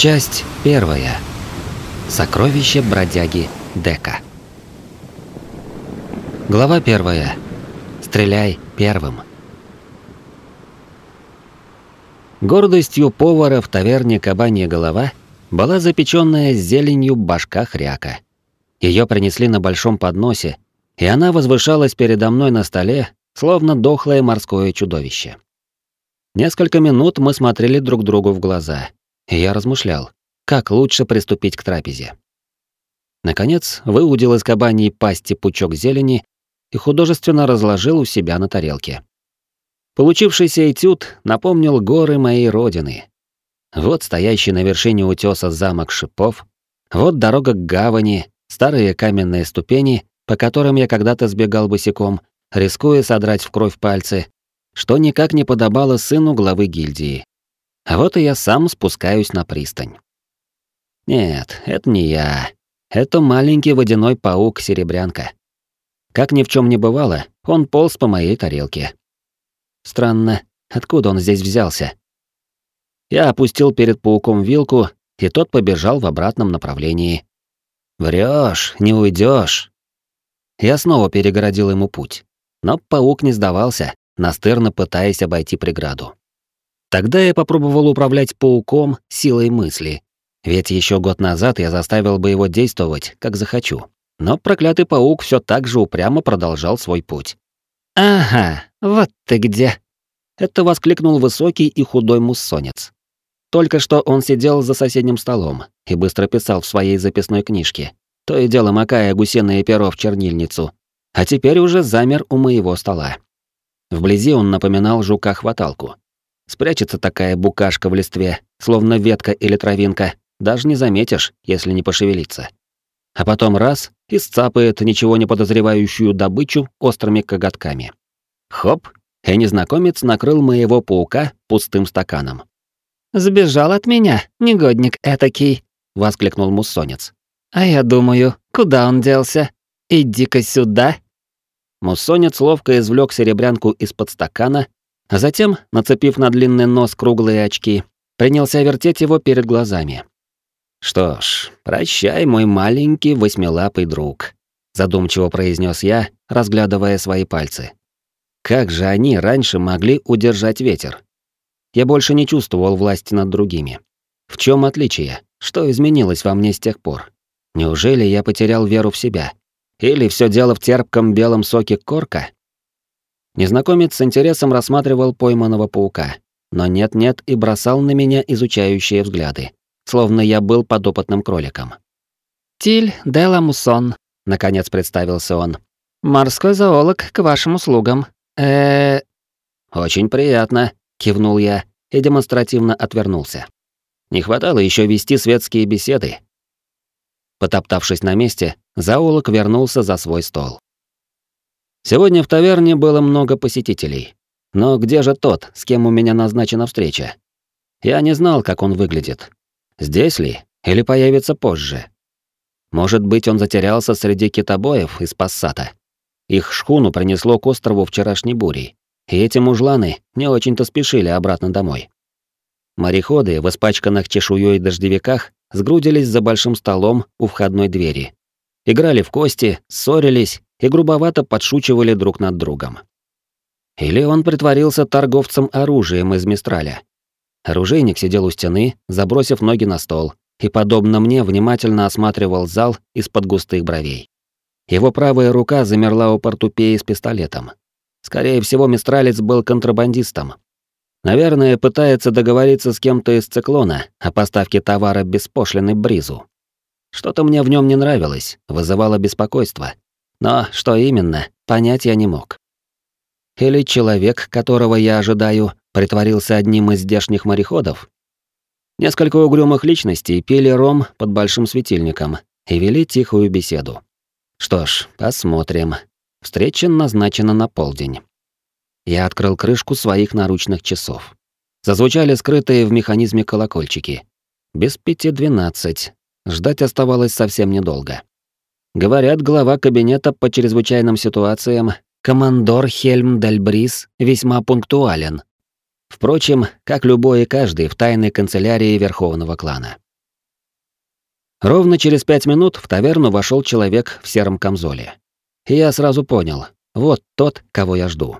Часть первая. Сокровище бродяги Дека. Глава первая. Стреляй первым. Гордостью повара в таверне «Кабанья голова» была запеченная с зеленью башка хряка. Ее принесли на большом подносе, и она возвышалась передо мной на столе, словно дохлое морское чудовище. Несколько минут мы смотрели друг другу в глаза, я размышлял, как лучше приступить к трапезе. Наконец, выудил из кабаньей пасти пучок зелени и художественно разложил у себя на тарелке. Получившийся этюд напомнил горы моей родины. Вот стоящий на вершине утёса замок шипов, вот дорога к гавани, старые каменные ступени, по которым я когда-то сбегал босиком, рискуя содрать в кровь пальцы, что никак не подобало сыну главы гильдии. А вот и я сам спускаюсь на пристань. Нет, это не я. Это маленький водяной паук-серебрянка. Как ни в чем не бывало, он полз по моей тарелке. Странно, откуда он здесь взялся? Я опустил перед пауком вилку, и тот побежал в обратном направлении. Врешь, не уйдешь. Я снова перегородил ему путь. Но паук не сдавался, настырно пытаясь обойти преграду. Тогда я попробовал управлять пауком силой мысли. Ведь еще год назад я заставил бы его действовать, как захочу. Но проклятый паук все так же упрямо продолжал свой путь. «Ага, вот ты где!» Это воскликнул высокий и худой муссонец. Только что он сидел за соседним столом и быстро писал в своей записной книжке, то и дело макая гусиное перо в чернильницу, а теперь уже замер у моего стола. Вблизи он напоминал жука-хваталку. Спрячется такая букашка в листве, словно ветка или травинка, даже не заметишь, если не пошевелиться а потом раз и сцапает ничего не подозревающую добычу острыми коготками. Хоп, и незнакомец накрыл моего паука пустым стаканом. «Сбежал от меня, негодник этакий», — воскликнул муссонец. «А я думаю, куда он делся? Иди-ка сюда». Муссонец ловко извлек серебрянку из-под стакана, а затем, нацепив на длинный нос круглые очки, принялся вертеть его перед глазами. «Что ж, прощай, мой маленький восьмилапый друг», задумчиво произнес я, разглядывая свои пальцы. Как же они раньше могли удержать ветер? Я больше не чувствовал власти над другими. В чем отличие? Что изменилось во мне с тех пор? Неужели я потерял веру в себя? Или все дело в терпком белом соке корка? Незнакомец с интересом рассматривал пойманного паука, но нет-нет и бросал на меня изучающие взгляды словно я был подопытным кроликом. «Тиль де Ламусон», — наконец представился он. «Морской зоолог к вашим услугам. э «Очень приятно», — кивнул я и демонстративно отвернулся. Не хватало еще вести светские беседы. Потоптавшись на месте, зоолог вернулся за свой стол. Сегодня в таверне было много посетителей. Но где же тот, с кем у меня назначена встреча? Я не знал, как он выглядит, Здесь ли? Или появится позже? Может быть, он затерялся среди китобоев из Пассата. Их шхуну принесло к острову вчерашней бурей, и эти мужланы не очень-то спешили обратно домой. Мореходы в испачканных чешуей дождевиках сгрудились за большим столом у входной двери. Играли в кости, ссорились и грубовато подшучивали друг над другом. Или он притворился торговцем оружием из Мистраля Оружейник сидел у стены, забросив ноги на стол, и, подобно мне, внимательно осматривал зал из-под густых бровей. Его правая рука замерла у портупеи с пистолетом. Скорее всего, Мистралец был контрабандистом. Наверное, пытается договориться с кем-то из циклона о поставке товара беспошлиной бризу. Что-то мне в нем не нравилось, вызывало беспокойство. Но что именно, понять я не мог. Или человек, которого я ожидаю, притворился одним из здешних мореходов? Несколько угрюмых личностей пили ром под большим светильником и вели тихую беседу. Что ж, посмотрим. Встреча назначена на полдень. Я открыл крышку своих наручных часов. Зазвучали скрытые в механизме колокольчики. Без пяти двенадцать. Ждать оставалось совсем недолго. Говорят, глава кабинета по чрезвычайным ситуациям, командор Хельм Дальбрис, весьма пунктуален. Впрочем, как любой и каждый в тайной канцелярии Верховного клана. Ровно через пять минут в таверну вошел человек в сером камзоле. И я сразу понял, вот тот, кого я жду.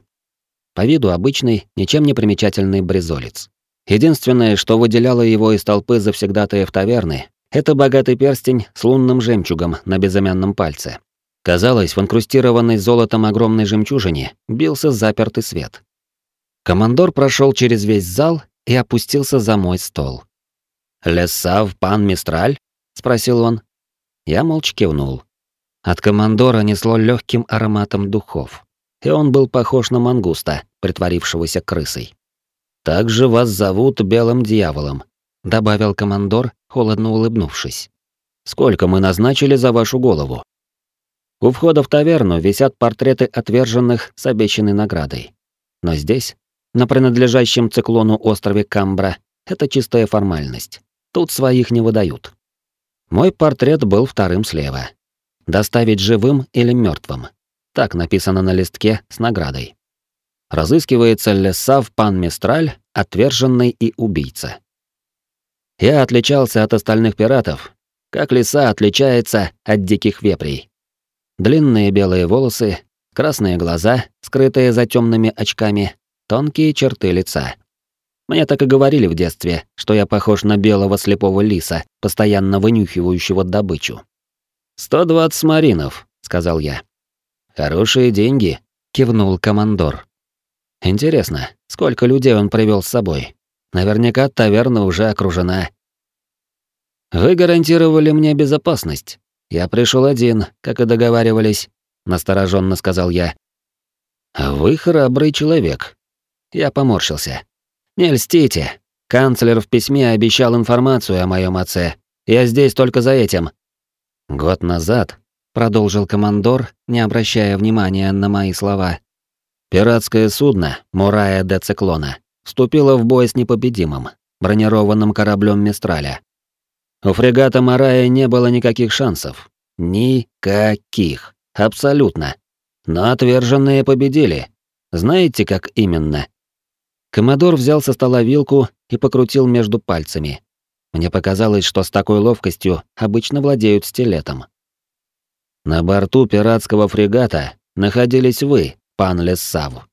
По виду обычный, ничем не примечательный брезолец. Единственное, что выделяло его из толпы завсегдатаев таверны, это богатый перстень с лунным жемчугом на безымянном пальце. Казалось, в инкрустированной золотом огромной жемчужине бился запертый свет. Командор прошел через весь зал и опустился за мой стол. «Лесав, пан Мистраль?» — спросил он. Я молча кивнул. От командора несло легким ароматом духов, и он был похож на мангуста, притворившегося крысой. «Также вас зовут Белым Дьяволом», — добавил командор, холодно улыбнувшись. «Сколько мы назначили за вашу голову?» У входа в таверну висят портреты отверженных с обещанной наградой. Но здесь, на принадлежащем циклону острове Камбра, это чистая формальность. Тут своих не выдают. Мой портрет был вторым слева. Доставить живым или мертвым. Так написано на листке с наградой. Разыскивается Лесав Пан Мистраль, отверженный и убийца. Я отличался от остальных пиратов, как лиса отличается от диких вепрей. Длинные белые волосы, красные глаза, скрытые за темными очками, тонкие черты лица. Мне так и говорили в детстве, что я похож на белого слепого лиса, постоянно вынюхивающего добычу. «Сто двадцать маринов», — сказал я. «Хорошие деньги», — кивнул командор. «Интересно, сколько людей он привел с собой? Наверняка таверна уже окружена». «Вы гарантировали мне безопасность. Я пришел один, как и договаривались, настороженно сказал я. Вы храбрый человек. Я поморщился. Не льстите. Канцлер в письме обещал информацию о моем отце. Я здесь только за этим. Год назад, продолжил командор, не обращая внимания на мои слова. Пиратское судно Мурая де Циклона вступило в бой с непобедимым бронированным кораблем Мистраля. У фрегата Марая не было никаких шансов. Никаких. Абсолютно. Но отверженные победили. Знаете, как именно? Комодор взял со стола вилку и покрутил между пальцами. Мне показалось, что с такой ловкостью обычно владеют стилетом. На борту пиратского фрегата находились вы, пан Лессав.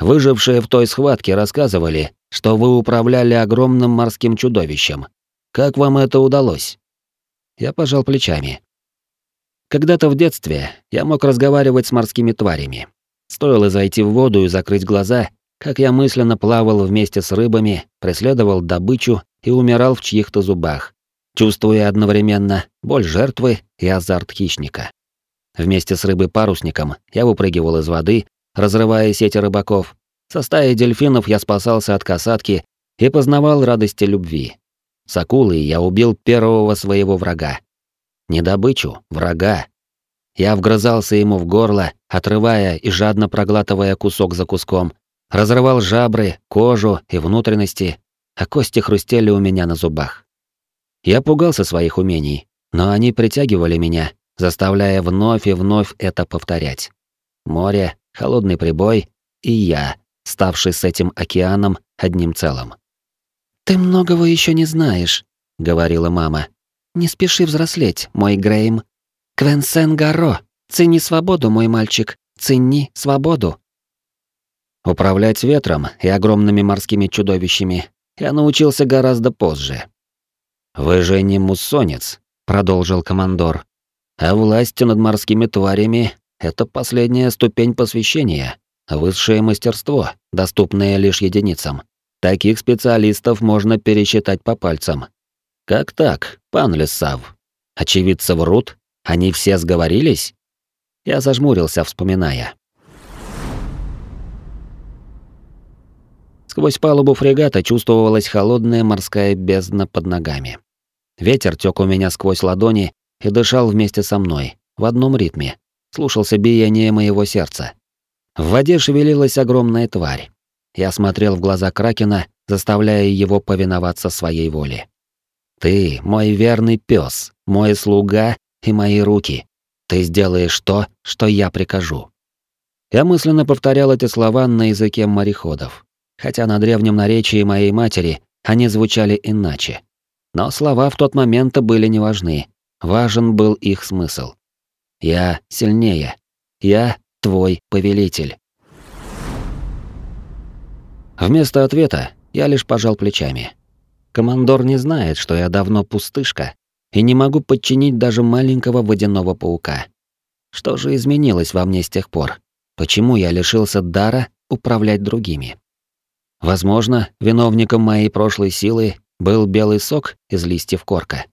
Выжившие в той схватке рассказывали, что вы управляли огромным морским чудовищем, как вам это удалось? Я пожал плечами. Когда-то в детстве я мог разговаривать с морскими тварями. Стоило зайти в воду и закрыть глаза, как я мысленно плавал вместе с рыбами, преследовал добычу и умирал в чьих-то зубах, чувствуя одновременно боль жертвы и азарт хищника. Вместе с рыбой-парусником я выпрыгивал из воды, разрывая сети рыбаков. Со стаей дельфинов я спасался от касатки и познавал радости любви. С акулой я убил первого своего врага. Не добычу, врага. Я вгрызался ему в горло, отрывая и жадно проглатывая кусок за куском, разрывал жабры, кожу и внутренности, а кости хрустели у меня на зубах. Я пугался своих умений, но они притягивали меня, заставляя вновь и вновь это повторять. Море, холодный прибой и я, ставший с этим океаном одним целым. «Ты многого еще не знаешь», — говорила мама. «Не спеши взрослеть, мой Грейм. Квенсен Гаро, цени свободу, мой мальчик, цени свободу». Управлять ветром и огромными морскими чудовищами я научился гораздо позже. «Вы же не муссонец», — продолжил командор. «А власть над морскими тварями — это последняя ступень посвящения, высшее мастерство, доступное лишь единицам. Таких специалистов можно пересчитать по пальцам. Как так, пан Лесав? Очевидцы врут? Они все сговорились? Я зажмурился, вспоминая. Сквозь палубу фрегата чувствовалась холодная морская бездна под ногами. Ветер тёк у меня сквозь ладони и дышал вместе со мной, в одном ритме. Слушался биение моего сердца. В воде шевелилась огромная тварь. Я смотрел в глаза Кракена, заставляя его повиноваться своей воле. «Ты мой верный пес, мой слуга и мои руки. Ты сделаешь то, что я прикажу». Я мысленно повторял эти слова на языке мореходов, хотя на древнем наречии моей матери они звучали иначе. Но слова в тот момент были неважны, важен был их смысл. «Я сильнее. Я твой повелитель». Вместо ответа я лишь пожал плечами. Командор не знает, что я давно пустышка и не могу подчинить даже маленького водяного паука. Что же изменилось во мне с тех пор? Почему я лишился дара управлять другими? Возможно, виновником моей прошлой силы был белый сок из листьев корка.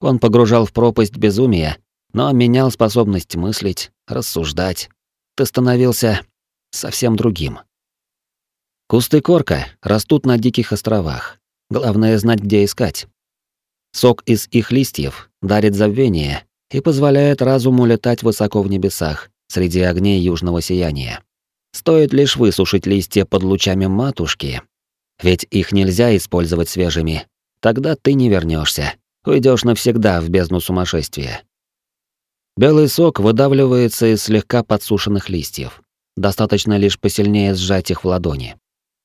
Он погружал в пропасть безумия, но менял способность мыслить, рассуждать. Ты становился совсем другим. Кусты корка растут на диких островах. Главное знать, где искать. Сок из их листьев дарит забвение и позволяет разуму летать высоко в небесах, среди огней южного сияния. Стоит лишь высушить листья под лучами матушки, ведь их нельзя использовать свежими. Тогда ты не вернешься, уйдешь навсегда в бездну сумасшествия. Белый сок выдавливается из слегка подсушенных листьев. Достаточно лишь посильнее сжать их в ладони.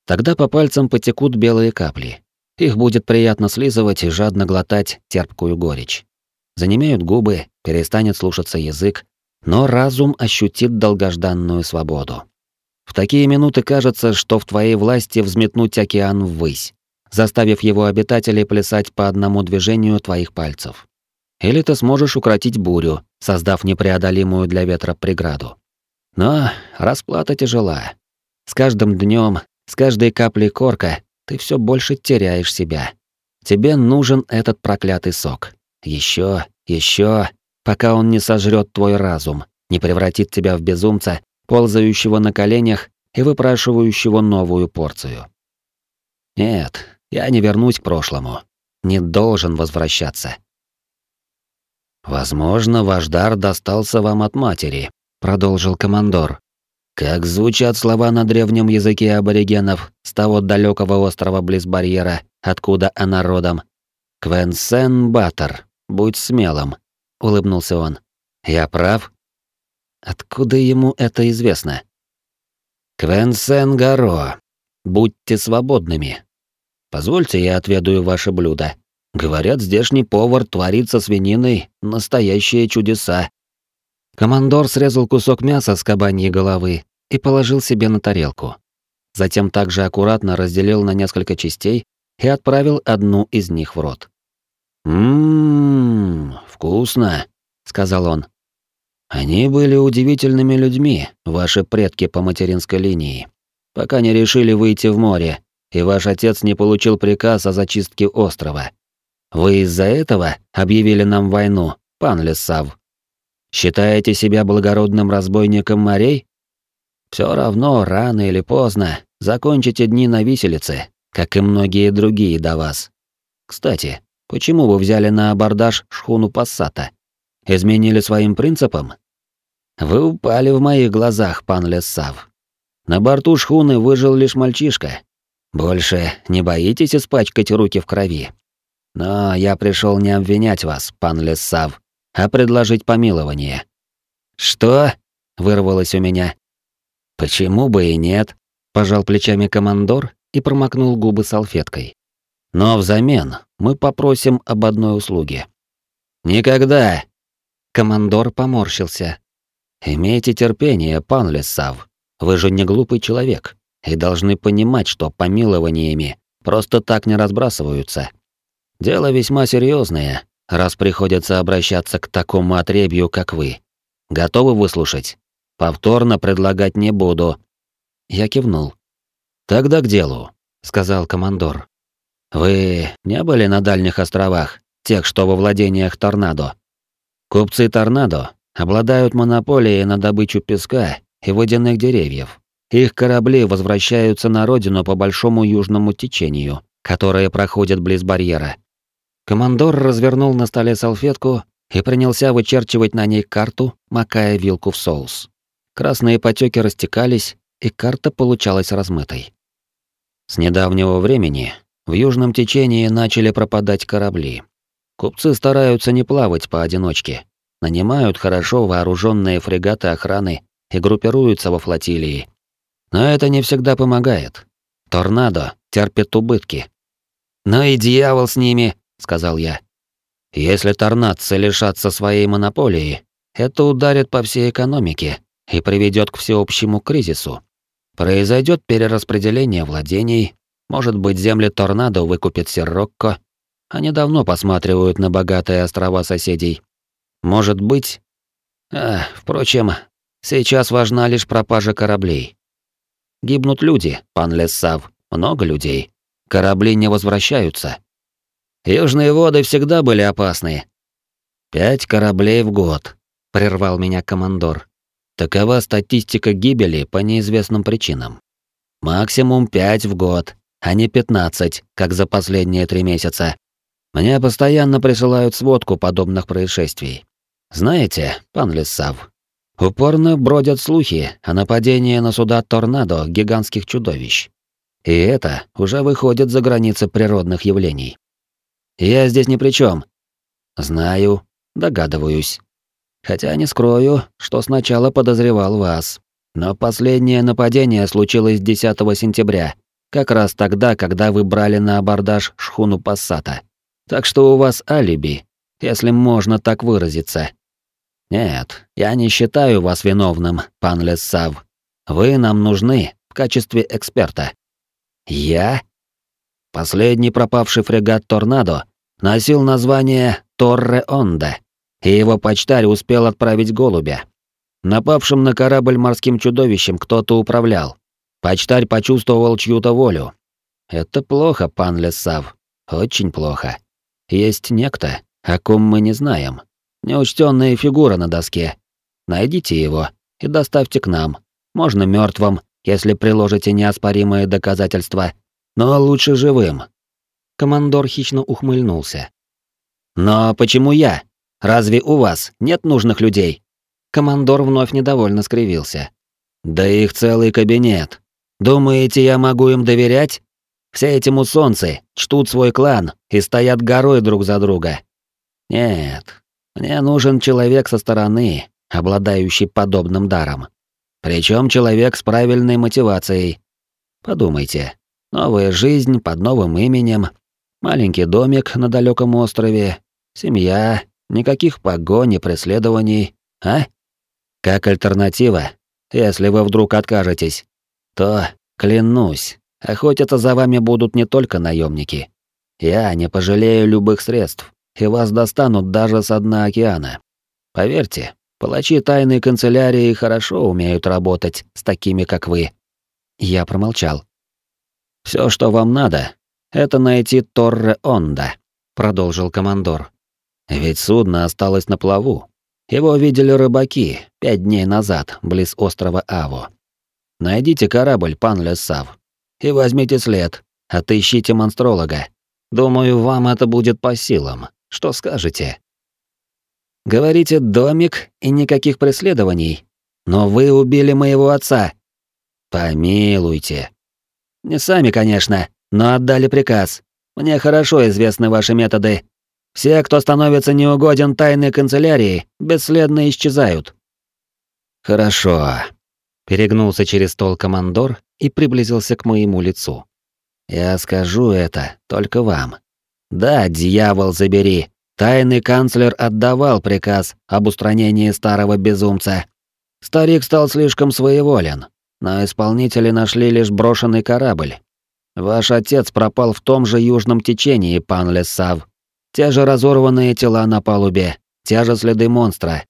Тогда по пальцам потекут белые капли. Их будет приятно слизывать и жадно глотать терпкую горечь. Занемеют губы, перестанет слушаться язык, но разум ощутит долгожданную свободу. В такие минуты кажется, что в твоей власти взметнуть океан ввысь, заставив его обитателей плясать по одному движению твоих пальцев. Или ты сможешь укротить бурю, создав непреодолимую для ветра преграду. Но расплата тяжела. С каждым днем с каждой каплей корка ты все больше теряешь себя. Тебе нужен этот проклятый сок. Еще, еще, пока он не сожрет твой разум, не превратит тебя в безумца, ползающего на коленях и выпрашивающего новую порцию. Нет, я не вернусь к прошлому. Не должен возвращаться. Возможно, ваш дар достался вам от матери, продолжил командор. Как звучат слова на древнем языке аборигенов с того далекого острова близ барьера, откуда она родом? Квенсен Баттер, будь смелым, улыбнулся он. Я прав? Откуда ему это известно? Квенсен Гаро, будьте свободными. Позвольте, я отведаю ваше блюдо. Говорят, здешний повар творит со свининой настоящие чудеса. Командор срезал кусок мяса с кабаньей головы и положил себе на тарелку. Затем также аккуратно разделил на несколько частей и отправил одну из них в рот. «Ммм, вкусно», — сказал он. «Они были удивительными людьми, ваши предки по материнской линии, пока не решили выйти в море, и ваш отец не получил приказ о зачистке острова. Вы из-за этого объявили нам войну, пан Лесав. Считаете себя благородным разбойником морей? Все равно, рано или поздно, закончите дни на виселице, как и многие другие до вас. Кстати, почему вы взяли на абордаж шхуну Пассата? Изменили своим принципам? Вы упали в моих глазах, пан Лессав. На борту шхуны выжил лишь мальчишка. Больше не боитесь испачкать руки в крови. Но я пришел не обвинять вас, пан Лессав, а предложить помилование. Что? вырвалось у меня. Почему бы и нет? Пожал плечами командор и промокнул губы салфеткой. Но взамен мы попросим об одной услуге. Никогда. Командор поморщился. Имейте терпение, пан Лесав. Вы же не глупый человек и должны понимать, что помилованиями просто так не разбрасываются. Дело весьма серьезное, раз приходится обращаться к такому отребью, как вы. Готовы выслушать? Повторно предлагать не буду. Я кивнул. Тогда к делу, сказал командор. Вы не были на дальних островах, тех, что во владениях Торнадо? Купцы Торнадо обладают монополией на добычу песка и водяных деревьев. Их корабли возвращаются на родину по большому южному течению, которое проходит близ барьера. Командор развернул на столе салфетку и принялся вычерчивать на ней карту, макая вилку в соус. Красные потеки растекались, и карта получалась размытой. С недавнего времени в южном течении начали пропадать корабли. Купцы стараются не плавать поодиночке, нанимают хорошо вооруженные фрегаты охраны и группируются во флотилии. Но это не всегда помогает. Торнадо терпит убытки. «Ну и дьявол с ними», — сказал я. Если торнадцы лишатся своей монополии, это ударит по всей экономике и приведет к всеобщему кризису. Произойдет перераспределение владений, может быть, земли торнадо выкупит Сирокко. Они давно посматривают на богатые острова соседей. Может быть... А, впрочем, сейчас важна лишь пропажа кораблей. Гибнут люди, пан Лессав, много людей. Корабли не возвращаются. Южные воды всегда были опасны. Пять кораблей в год, прервал меня командор. Такова статистика гибели по неизвестным причинам. Максимум пять в год, а не пятнадцать, как за последние три месяца. Мне постоянно присылают сводку подобных происшествий. Знаете, пан Лиссав, упорно бродят слухи о нападении на суда торнадо гигантских чудовищ. И это уже выходит за границы природных явлений. Я здесь ни при чем. Знаю, догадываюсь. Хотя не скрою, что сначала подозревал вас. Но последнее нападение случилось 10 сентября, как раз тогда, когда вы брали на абордаж шхуну Пассата. Так что у вас алиби, если можно так выразиться. Нет, я не считаю вас виновным, пан Лессав. Вы нам нужны в качестве эксперта. Я? Последний пропавший фрегат «Торнадо» носил название «Торре Онда», и его почтарь успел отправить голубя. Напавшим на корабль морским чудовищем кто-то управлял. Почтарь почувствовал чью-то волю. Это плохо, пан Лесав. Очень плохо. Есть некто, о ком мы не знаем. Неучтенная фигура на доске. Найдите его и доставьте к нам. Можно мертвым, если приложите неоспоримые доказательства, но лучше живым. Командор хищно ухмыльнулся. Но почему я? Разве у вас нет нужных людей? Командор вновь недовольно скривился. Да их целый кабинет. Думаете, я могу им доверять? Все эти мусонцы чтут свой клан и стоят горой друг за друга. Нет, мне нужен человек со стороны, обладающий подобным даром. Причем человек с правильной мотивацией. Подумайте. Новая жизнь под новым именем, маленький домик на далеком острове, семья, никаких погонь и преследований, а? Как альтернатива, если вы вдруг откажетесь, то, клянусь, охотиться за вами будут не только наемники. Я не пожалею любых средств, и вас достанут даже с дна океана. Поверьте, палачи тайной канцелярии хорошо умеют работать с такими, как вы. Я промолчал. Все, что вам надо, это найти Торре Онда, продолжил командор. Ведь судно осталось на плаву. Его видели рыбаки пять дней назад, близ острова Аво. Найдите корабль, пан Лесав, и возьмите след, отыщите монстролога. Думаю, вам это будет по силам. Что скажете? Говорите, домик и никаких преследований. Но вы убили моего отца. Помилуйте. Не сами, конечно, но отдали приказ. Мне хорошо известны ваши методы. Все, кто становится неугоден тайной канцелярии, бесследно исчезают. Хорошо. Перегнулся через стол командор и приблизился к моему лицу. Я скажу это только вам. Да, дьявол забери. Тайный канцлер отдавал приказ об устранении старого безумца. Старик стал слишком своеволен, но исполнители нашли лишь брошенный корабль. Ваш отец пропал в том же южном течении, пан Лесав. Те же разорванные тела на палубе, те же следы монстра.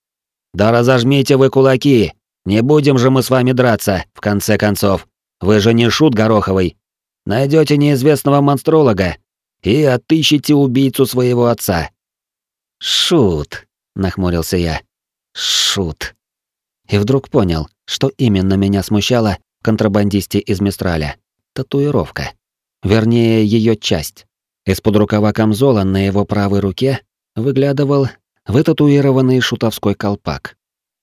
Да разожмите вы кулаки, не будем же мы с вами драться, в конце концов. Вы же не шут Гороховый. Найдете неизвестного монстролога и отыщите убийцу своего отца. Шут, нахмурился я. Шут. И вдруг понял, что именно меня смущало в контрабандисте из Мистраля. Татуировка. Вернее, ее часть. Из-под рукава камзола на его правой руке выглядывал вытатуированный шутовской колпак.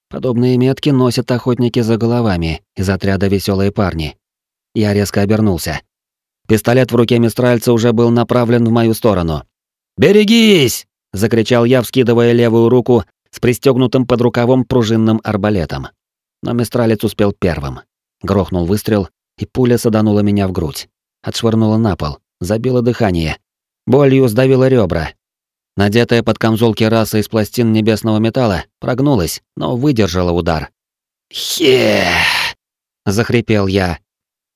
Подобные метки носят охотники за головами из отряда «Веселые парни». Я резко обернулся. Пистолет в руке мистральца уже был направлен в мою сторону. «Берегись!» — закричал я, вскидывая левую руку с пристегнутым под рукавом пружинным арбалетом. Но мистралец успел первым. Грохнул выстрел, и пуля саданула меня в грудь. Отшвырнула на пол, забила дыхание. Болью сдавило ребра. Надетая под камзол кераса из пластин небесного металла, прогнулась, но выдержала удар. «Хе!» — захрипел я.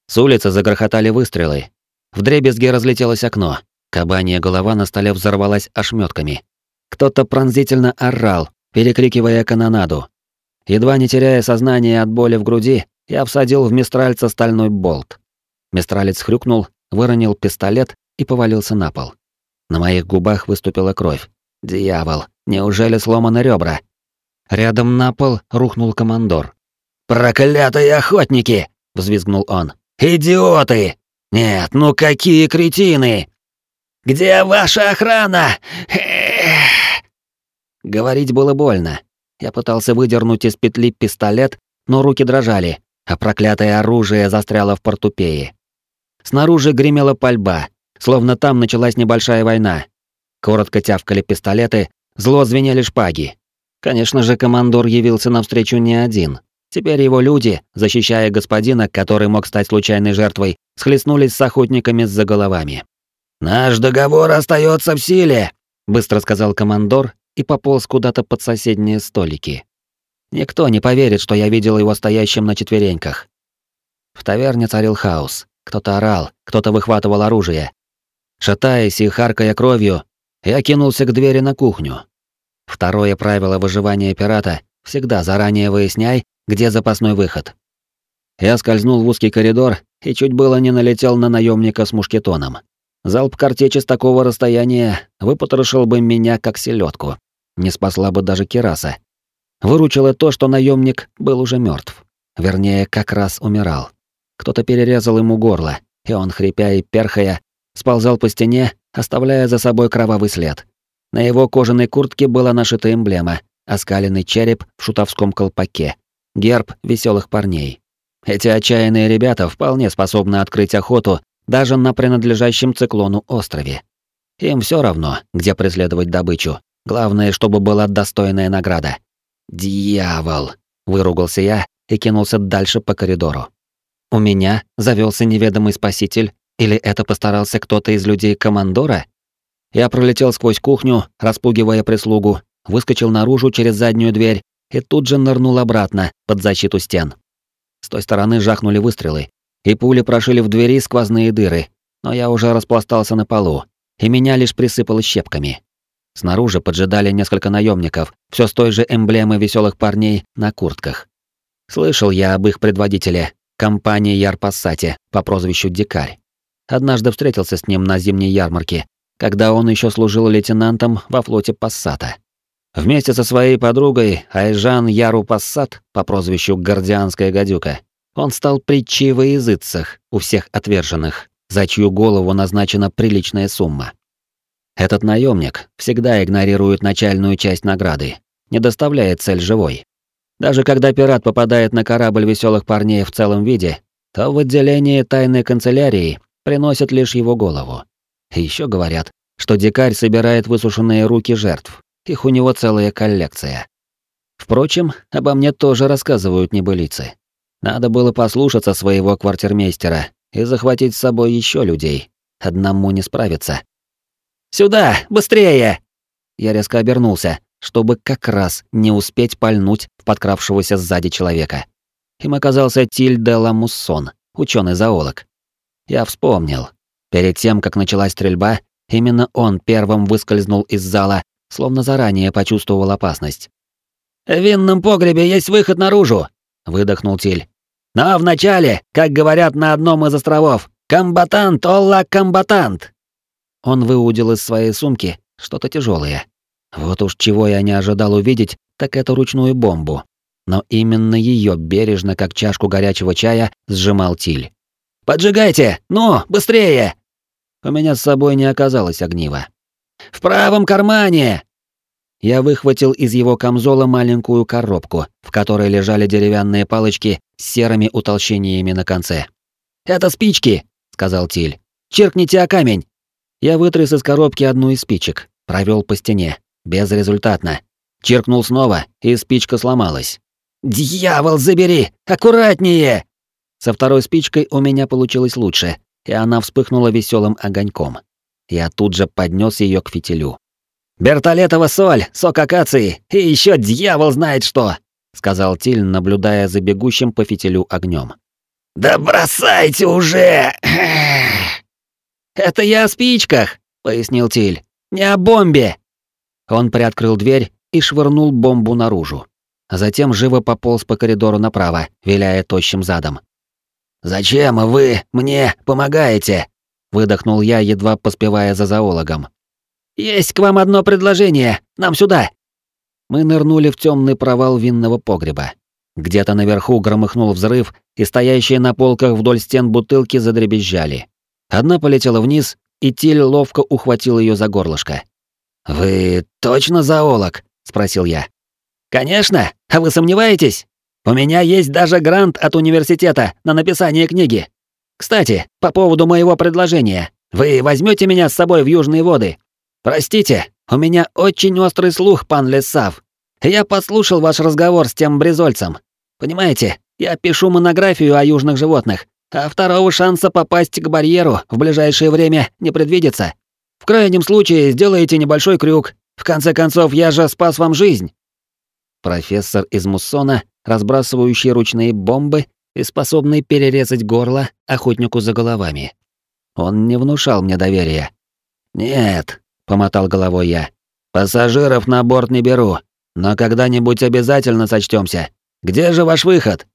С улицы загрохотали выстрелы. В дребезге разлетелось окно. Кабанья голова на столе взорвалась ошметками. Кто-то пронзительно орал, перекрикивая канонаду. Едва не теряя сознание от боли в груди, я всадил в мистральца стальной болт. Мистралец хрюкнул, выронил пистолет и повалился на пол. На моих губах выступила кровь. Дьявол, неужели сломаны ребра? Рядом на пол рухнул командор. «Проклятые охотники!» — взвизгнул он. «Идиоты! Нет, ну какие кретины! Где ваша охрана? Говорить было больно. Я пытался выдернуть из петли пистолет, но руки дрожали, а проклятое оружие застряло в портупее. Снаружи гремела пальба, словно там началась небольшая война. Коротко тявкали пистолеты, зло звенели шпаги. Конечно же, командор явился навстречу не один. Теперь его люди, защищая господина, который мог стать случайной жертвой, схлестнулись с охотниками за головами. «Наш договор остается в силе», — быстро сказал командор и пополз куда-то под соседние столики. Никто не поверит, что я видел его стоящим на четвереньках. В таверне царил хаос. Кто-то орал, кто-то выхватывал оружие. Шатаясь и харкая кровью, я кинулся к двери на кухню. Второе правило выживания пирата — всегда заранее выясняй, где запасной выход. Я скользнул в узкий коридор и чуть было не налетел на наемника с мушкетоном. Залп картечи с такого расстояния выпотрошил бы меня как селедку. Не спасла бы даже кераса. Выручило то, что наемник был уже мертв. Вернее, как раз умирал. Кто-то перерезал ему горло, и он, хрипя и перхая, сползал по стене, оставляя за собой кровавый след. На его кожаной куртке была нашита эмблема, оскаленный череп в шутовском колпаке, герб веселых парней. Эти отчаянные ребята вполне способны открыть охоту даже на принадлежащем циклону острове. Им все равно, где преследовать добычу. Главное, чтобы была достойная награда. «Дьявол!» — выругался я и кинулся дальше по коридору. У меня завелся неведомый спаситель, или это постарался кто-то из людей командора? Я пролетел сквозь кухню, распугивая прислугу, выскочил наружу через заднюю дверь и тут же нырнул обратно, под защиту стен. С той стороны жахнули выстрелы, и пули прошили в двери сквозные дыры, но я уже распластался на полу, и меня лишь присыпало щепками. Снаружи поджидали несколько наемников, все с той же эмблемой веселых парней на куртках. Слышал я об их предводителе, компании Ярпассате по прозвищу Дикарь. Однажды встретился с ним на зимней ярмарке, когда он еще служил лейтенантом во флоте Пассата. Вместе со своей подругой Айжан Яру Пассат по прозвищу Гордианская гадюка он стал притчей во языцах у всех отверженных, за чью голову назначена приличная сумма. Этот наемник всегда игнорирует начальную часть награды, не доставляет цель живой. Даже когда пират попадает на корабль веселых парней в целом виде, то в отделении тайной канцелярии приносят лишь его голову. Еще говорят, что дикарь собирает высушенные руки жертв. Их у него целая коллекция. Впрочем, обо мне тоже рассказывают небылицы. Надо было послушаться своего квартирмейстера и захватить с собой еще людей. Одному не справиться. «Сюда! Быстрее!» Я резко обернулся, чтобы как раз не успеть пальнуть в подкравшегося сзади человека. Им оказался Тиль де Ламуссон, ученый-зоолог. Я вспомнил. Перед тем, как началась стрельба, именно он первым выскользнул из зала, словно заранее почувствовал опасность. «В винном погребе есть выход наружу!» — выдохнул Тиль. Но вначале, как говорят на одном из островов, «Комбатант, Олла, комбатант!» Он выудил из своей сумки что-то тяжелое. Вот уж чего я не ожидал увидеть, так это ручную бомбу. Но именно ее бережно, как чашку горячего чая, сжимал Тиль. «Поджигайте! Ну, быстрее!» У меня с собой не оказалось огнива. «В правом кармане!» Я выхватил из его камзола маленькую коробку, в которой лежали деревянные палочки с серыми утолщениями на конце. «Это спички», — сказал Тиль. «Черкните о камень». Я вытряс из коробки одну из спичек, провел по стене. Безрезультатно. Черкнул снова, и спичка сломалась. «Дьявол, забери! Аккуратнее!» Со второй спичкой у меня получилось лучше, и она вспыхнула веселым огоньком. Я тут же поднес ее к фитилю. Бертолетова соль, сок акации и еще дьявол знает что!» — сказал Тиль, наблюдая за бегущим по фитилю огнем. «Да бросайте уже!» «Это я о спичках!» — пояснил Тиль. «Не о бомбе!» Он приоткрыл дверь и швырнул бомбу наружу. А затем живо пополз по коридору направо, виляя тощим задом. «Зачем вы мне помогаете?» — выдохнул я, едва поспевая за зоологом. «Есть к вам одно предложение. Нам сюда!» Мы нырнули в темный провал винного погреба. Где-то наверху громыхнул взрыв, и стоящие на полках вдоль стен бутылки задребезжали. Одна полетела вниз, и Тиль ловко ухватил ее за горлышко. «Вы точно зоолог?» — спросил я. «Конечно! А вы сомневаетесь? У меня есть даже грант от университета на написание книги. Кстати, по поводу моего предложения. Вы возьмете меня с собой в Южные воды? Простите, у меня очень острый слух, пан Лесав. Я подслушал ваш разговор с тем бризольцем. Понимаете, я пишу монографию о южных животных, а второго шанса попасть к барьеру в ближайшее время не предвидится. В крайнем случае сделайте небольшой крюк. В конце концов, я же спас вам жизнь. Профессор из Муссона, разбрасывающий ручные бомбы и способный перерезать горло охотнику за головами. Он не внушал мне доверия. «Нет», — помотал головой я, — «пассажиров на борт не беру, но когда-нибудь обязательно сочтёмся. Где же ваш выход?»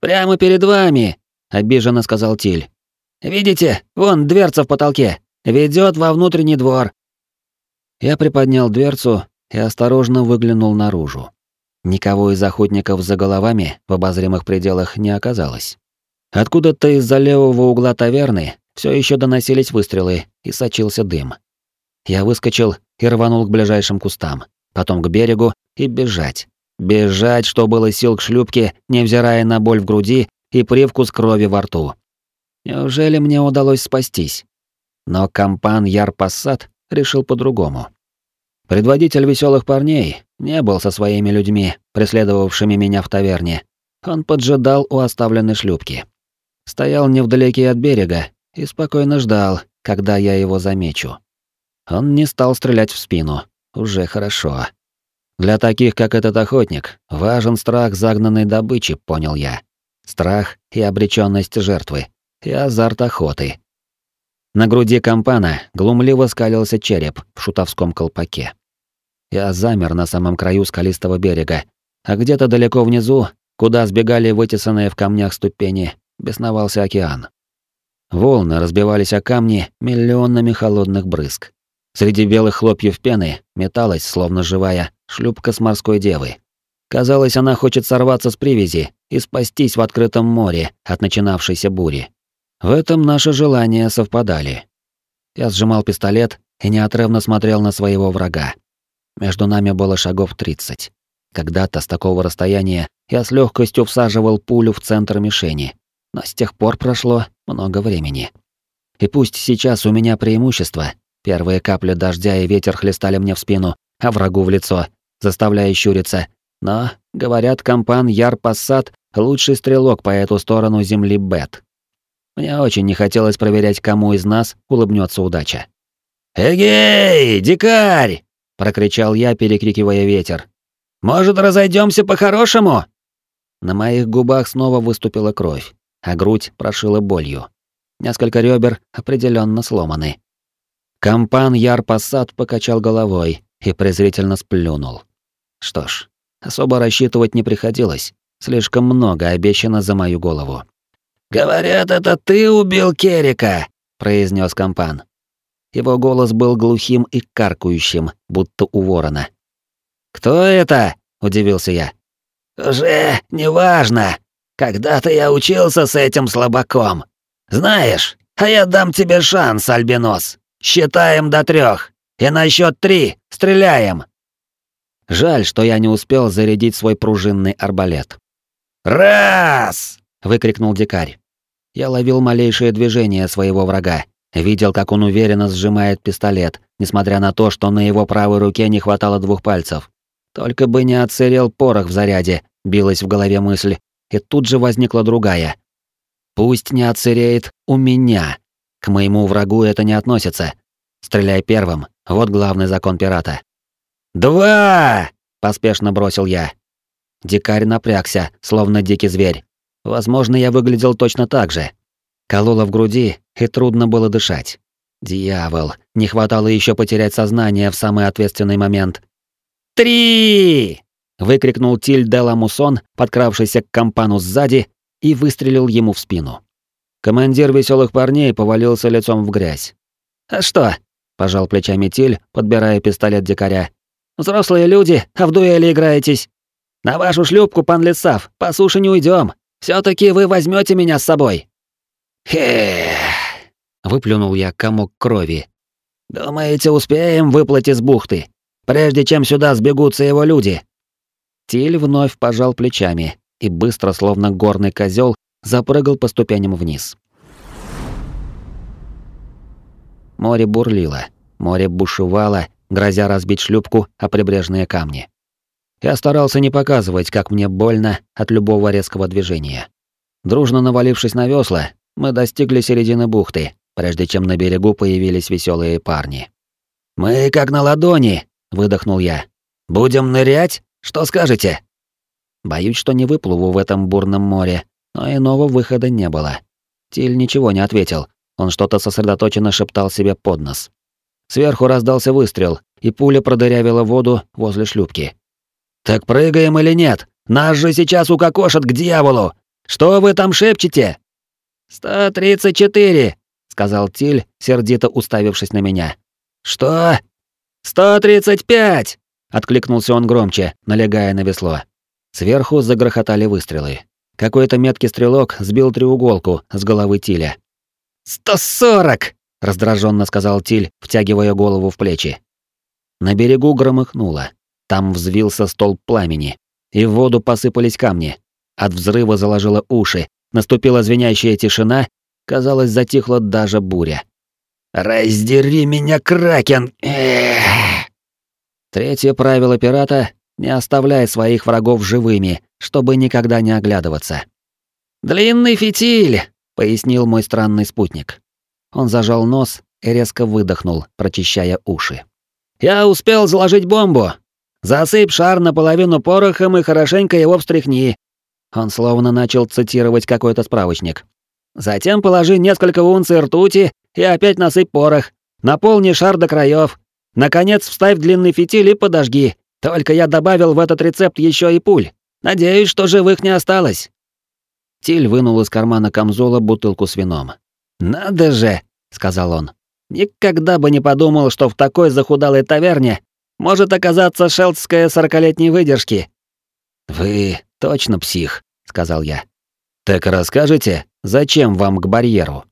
«Прямо перед вами», — обиженно сказал Тиль. «Видите, вон дверца в потолке. Ведет во внутренний двор». Я приподнял дверцу и осторожно выглянул наружу. Никого из охотников за головами в обозримых пределах не оказалось. Откуда-то из-за левого угла таверны все еще доносились выстрелы и сочился дым. Я выскочил и рванул к ближайшим кустам, потом к берегу и бежать. Бежать, что было сил к шлюпке, невзирая на боль в груди и привкус крови во рту. Неужели мне удалось спастись? Но компан Яр Пассат решил по-другому. Предводитель веселых парней не был со своими людьми, преследовавшими меня в таверне. Он поджидал у оставленной шлюпки. Стоял невдалеке от берега и спокойно ждал, когда я его замечу. Он не стал стрелять в спину. Уже хорошо. Для таких, как этот охотник, важен страх загнанной добычи, понял я. Страх и обречённость жертвы, и азарт охоты. На груди компана глумливо скалился череп в шутовском колпаке. Я замер на самом краю скалистого берега, а где-то далеко внизу, куда сбегали вытесанные в камнях ступени, бесновался океан. Волны разбивались о камни миллионами холодных брызг. Среди белых хлопьев пены металась, словно живая, шлюпка с морской девы. Казалось, она хочет сорваться с привязи и спастись в открытом море от начинавшейся бури. В этом наши желания совпадали. Я сжимал пистолет и неотрывно смотрел на своего врага. Между нами было шагов 30. Когда-то с такого расстояния я с легкостью всаживал пулю в центр мишени, но с тех пор прошло много времени. И пусть сейчас у меня преимущество, первые капли дождя и ветер хлестали мне в спину, а врагу в лицо, заставляя щуриться, но, говорят, компан Яр Пассат — лучший стрелок по эту сторону земли Бет. Мне очень не хотелось проверять, кому из нас улыбнется удача. «Эгей, дикарь!» — прокричал я, перекрикивая ветер. «Может, разойдемся по-хорошему?» На моих губах снова выступила кровь, а грудь прошила болью. Несколько ребер определенно сломаны. Компан Яр Пассат покачал головой и презрительно сплюнул. Что ж, особо рассчитывать не приходилось. Слишком много обещано за мою голову. «Говорят, это ты убил Керика», — произнес компан. Его голос был глухим и каркающим, будто у ворона. «Кто это?» — удивился я. «Уже неважно. Когда-то я учился с этим слабаком. Знаешь, а я дам тебе шанс, Альбинос. Считаем до трех. И на счет три стреляем». Жаль, что я не успел зарядить свой пружинный арбалет. «Раз!» — выкрикнул дикарь. Я ловил малейшее движение своего врага Видел, как он уверенно сжимает пистолет, несмотря на то, что на его правой руке не хватало двух пальцев. Только бы не отсырел порох в заряде, билась в голове мысль, и тут же возникла другая. Пусть не отсыреет у меня. К моему врагу это не относится. Стреляй первым, вот главный закон пирата. «Два!» — поспешно бросил я. Дикарь напрягся, словно дикий зверь. Возможно, я выглядел точно так же. Кололо в груди, и трудно было дышать. Дьявол, не хватало еще потерять сознание в самый ответственный момент. «Три!» — выкрикнул Тиль де Ламусон, подкравшийся к компану сзади, и выстрелил ему в спину. Командир веселых парней повалился лицом в грязь. «А что?» — пожал плечами Тиль, подбирая пистолет дикаря. «Взрослые люди, а в дуэли играетесь. На вашу шлюпку, пан Лисав, по суше не уйдем. все таки вы возьмете меня с собой». «Хе!» — выплюнул я комок крови. «Думаете, успеем выплыть из бухты, прежде чем сюда сбегутся его люди?» Тиль вновь пожал плечами и быстро, словно горный козел, запрыгал по ступеням вниз. Море бурлило, море бушевало, грозя разбить шлюпку о прибрежные камни. Я старался не показывать, как мне больно от любого резкого движения. Дружно навалившись на весла, мы достигли середины бухты, прежде чем на берегу появились веселые парни. «Мы как на ладони», — выдохнул я. «Будем нырять? Что скажете?» Боюсь, что не выплыву в этом бурном море, но иного выхода не было. Тиль ничего не ответил. Он что-то сосредоточенно шептал себе под нос. Сверху раздался выстрел, и пуля продырявила воду возле шлюпки. «Так прыгаем или нет? Нас же сейчас укокошат к дьяволу! Что вы там шепчете?» «Сто тридцать четыре!» — сказал Тиль, сердито уставившись на меня. «Что?» «Сто тридцать пять!» — откликнулся он громче, налегая на весло. Сверху загрохотали выстрелы. Какой-то меткий стрелок сбил треуголку с головы Тиля. «Сто сорок!» — раздраженно сказал Тиль, втягивая голову в плечи. На берегу громыхнуло. Там взвился столб пламени, и в воду посыпались камни. От взрыва заложило уши, наступила звенящая тишина, казалось, затихла даже буря. «Раздери меня, Кракен!» Третье правило пирата не оставляй своих врагов живыми, чтобы никогда не оглядываться. «Длинный фитиль!» — пояснил мой странный спутник. Он зажал нос и резко выдохнул, прочищая уши. «Я успел заложить бомбу. Засыпь шар наполовину порохом и хорошенько его встряхни». Он словно начал цитировать какой-то справочник. «Затем положи несколько унций ртути и опять насыпь порох. Наполни шар до краев. Наконец вставь длинный фитиль и подожги. Только я добавил в этот рецепт еще и пуль. Надеюсь, что живых не осталось. Тиль вынул из кармана камзола бутылку с вином. «Надо же!» — сказал он. «Никогда бы не подумал, что в такой захудалой таверне может оказаться шелтская сорокалетней выдержки». «Вы точно псих», — сказал я. «Так расскажете, зачем вам к барьеру?»